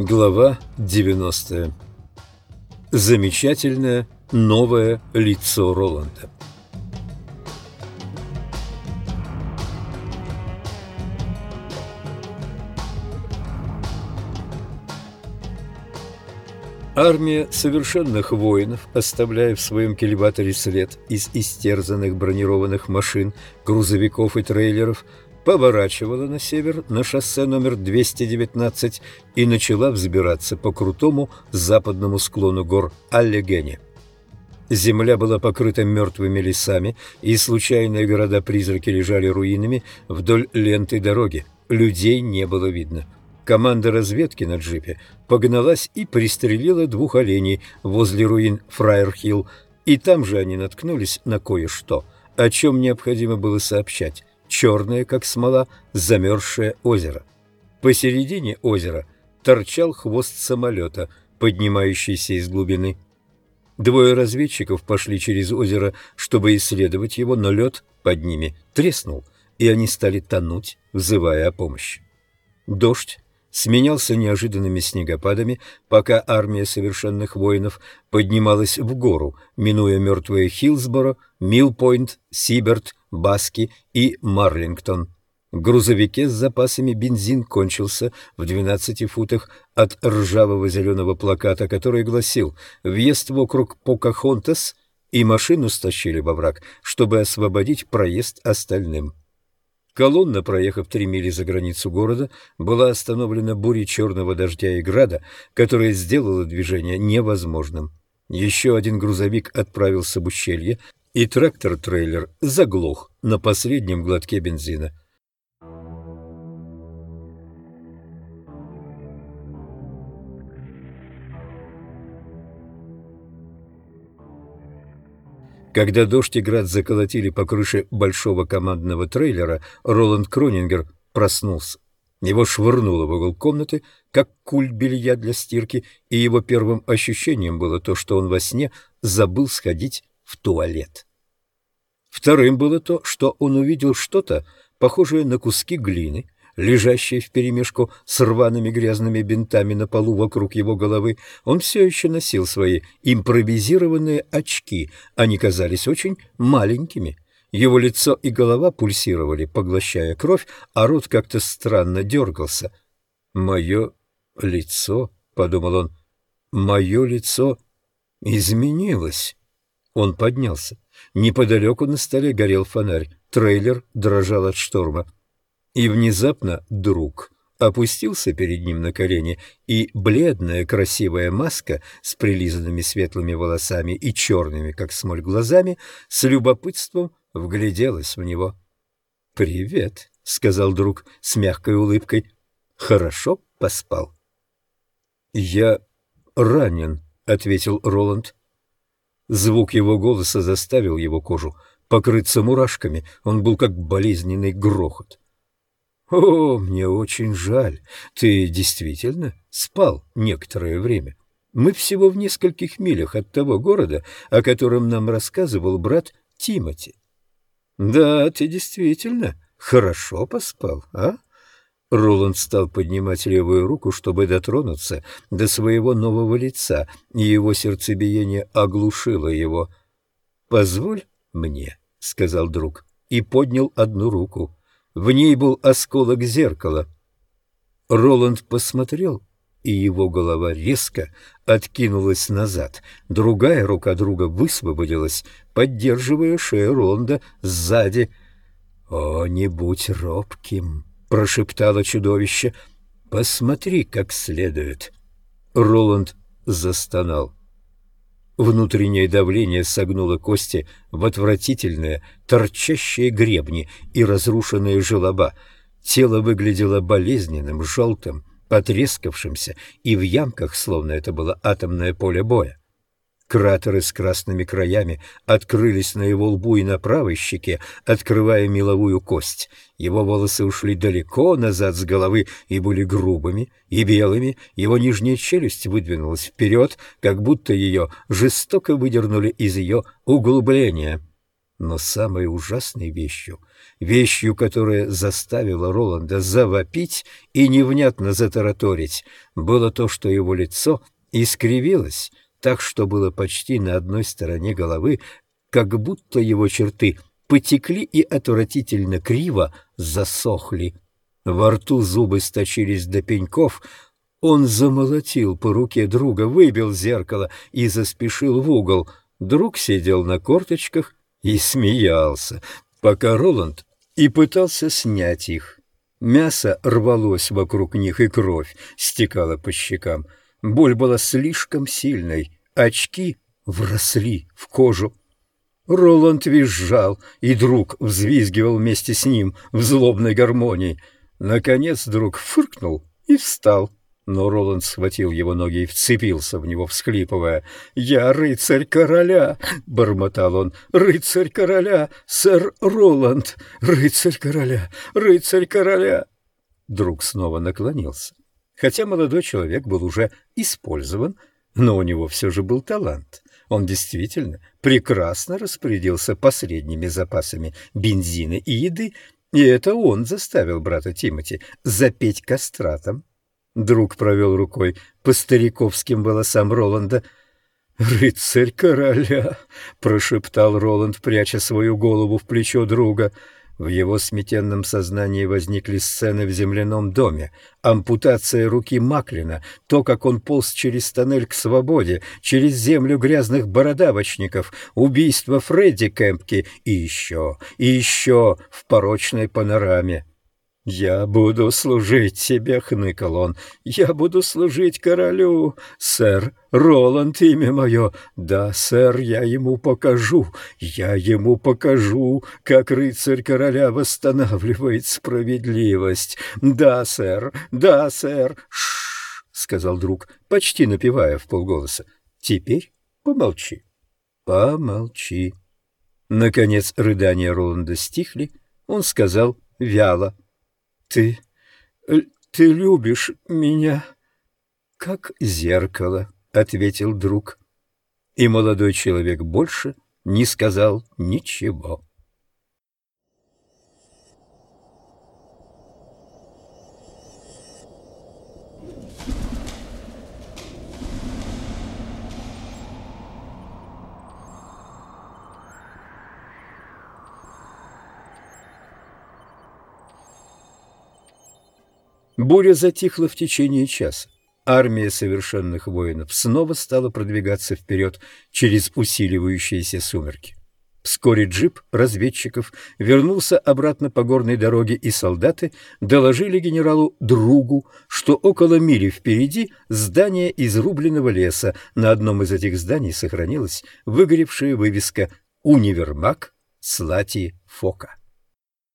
Глава 90. Замечательное новое лицо Роланда. Армия совершенных воинов, оставляя в своем кильваторе след из истерзанных бронированных машин, грузовиков и трейлеров, поворачивала на север на шоссе номер 219 и начала взбираться по крутому западному склону гор Аллегене. Земля была покрыта мертвыми лесами, и случайные города-призраки лежали руинами вдоль ленты дороги. Людей не было видно. Команда разведки на джипе погналась и пристрелила двух оленей возле руин Фраерхилл, и там же они наткнулись на кое-что, о чем необходимо было сообщать черное, как смола, замерзшее озеро. Посередине озера торчал хвост самолета, поднимающийся из глубины. Двое разведчиков пошли через озеро, чтобы исследовать его, но лед под ними треснул, и они стали тонуть, взывая о помощи. Дождь сменялся неожиданными снегопадами, пока армия совершенных воинов поднималась в гору, минуя мертвые Хилсборо, Милпойнт, Сиберт, Баски и Марлингтон. В грузовике с запасами бензин кончился в 12 футах от ржавого зеленого плаката, который гласил «Въезд в округ Покахонтас» и машину стащили во враг, чтобы освободить проезд остальным. Колонна, проехав три мили за границу города, была остановлена бурей черного дождя и града, которая сделала движение невозможным. Еще один грузовик отправился в ущелье, и трактор-трейлер заглох на последнем глотке бензина. Когда дождь и град заколотили по крыше большого командного трейлера, Роланд Кронингер проснулся. Его швырнуло в угол комнаты, как куль белья для стирки, и его первым ощущением было то, что он во сне забыл сходить в туалет. Вторым было то, что он увидел что-то, похожее на куски глины, лежащие вперемешку с рваными грязными бинтами на полу вокруг его головы, он все еще носил свои импровизированные очки. Они казались очень маленькими. Его лицо и голова пульсировали, поглощая кровь, а рот как-то странно дергался. «Мое лицо», — подумал он, — «мое лицо изменилось». Он поднялся. Неподалеку на столе горел фонарь. Трейлер дрожал от шторма. И внезапно друг опустился перед ним на колени, и бледная красивая маска с прилизанными светлыми волосами и черными, как смоль, глазами с любопытством вгляделась в него. «Привет», — сказал друг с мягкой улыбкой. «Хорошо поспал?» «Я ранен», — ответил Роланд. Звук его голоса заставил его кожу покрыться мурашками. Он был как болезненный грохот. «О, мне очень жаль. Ты действительно спал некоторое время. Мы всего в нескольких милях от того города, о котором нам рассказывал брат Тимати». «Да, ты действительно хорошо поспал, а?» Роланд стал поднимать левую руку, чтобы дотронуться до своего нового лица, и его сердцебиение оглушило его. «Позволь мне», — сказал друг, и поднял одну руку. В ней был осколок зеркала. Роланд посмотрел, и его голова резко откинулась назад. Другая рука друга высвободилась, поддерживая шею Роланда сзади. «О, не будь робким!» — прошептало чудовище. «Посмотри как следует». Роланд застонал. Внутреннее давление согнуло кости в отвратительные, торчащие гребни и разрушенные желоба. Тело выглядело болезненным, желтым, потрескавшимся и в ямках, словно это было атомное поле боя. Кратеры с красными краями открылись на его лбу и на правой щеке, открывая меловую кость. Его волосы ушли далеко назад с головы и были грубыми и белыми. Его нижняя челюсть выдвинулась вперед, как будто ее жестоко выдернули из ее углубления. Но самой ужасной вещью, вещью, которая заставила Роланда завопить и невнятно затараторить, было то, что его лицо искривилось так, что было почти на одной стороне головы, как будто его черты потекли и отвратительно криво засохли. Во рту зубы сточились до пеньков, он замолотил по руке друга, выбил зеркало и заспешил в угол. Друг сидел на корточках и смеялся, пока Роланд и пытался снять их. Мясо рвалось вокруг них, и кровь стекала по щекам. Боль была слишком сильной, очки вросли в кожу. Роланд визжал, и друг взвизгивал вместе с ним в злобной гармонии. Наконец друг фыркнул и встал но Роланд схватил его ноги и вцепился в него, всхлипывая. «Я рыцарь короля!» — бормотал он. «Рыцарь короля! Сэр Роланд! Рыцарь короля! Рыцарь короля!» Друг снова наклонился. Хотя молодой человек был уже использован, но у него все же был талант. Он действительно прекрасно распорядился последними запасами бензина и еды, и это он заставил брата Тимоти запеть кастратом Друг провел рукой по стариковским волосам Роланда. «Рыцарь короля!» — прошептал Роланд, пряча свою голову в плечо друга. В его сметенном сознании возникли сцены в земляном доме, ампутация руки Маклина, то, как он полз через тоннель к свободе, через землю грязных бородавочников, убийство Фредди Кэмпки и еще, и еще в порочной панораме. «Я буду служить тебе», — хныкал он. «Я буду служить королю, сэр. Роланд имя мое. Да, сэр, я ему покажу. Я ему покажу, как рыцарь короля восстанавливает справедливость. Да, сэр, да, сэр. Шш, сказал друг, почти напевая в полголоса. Теперь помолчи, помолчи. Наконец рыдания Роланда стихли. Он сказал вяло. Ты... Э, ты любишь меня, как зеркало, — ответил друг. И молодой человек больше не сказал ничего. Буря затихла в течение часа. Армия совершенных воинов снова стала продвигаться вперед через усиливающиеся сумерки. Вскоре джип разведчиков вернулся обратно по горной дороге, и солдаты доложили генералу Другу, что около мили впереди здание изрубленного леса. На одном из этих зданий сохранилась выгоревшая вывеска «Универмаг Слати Фока».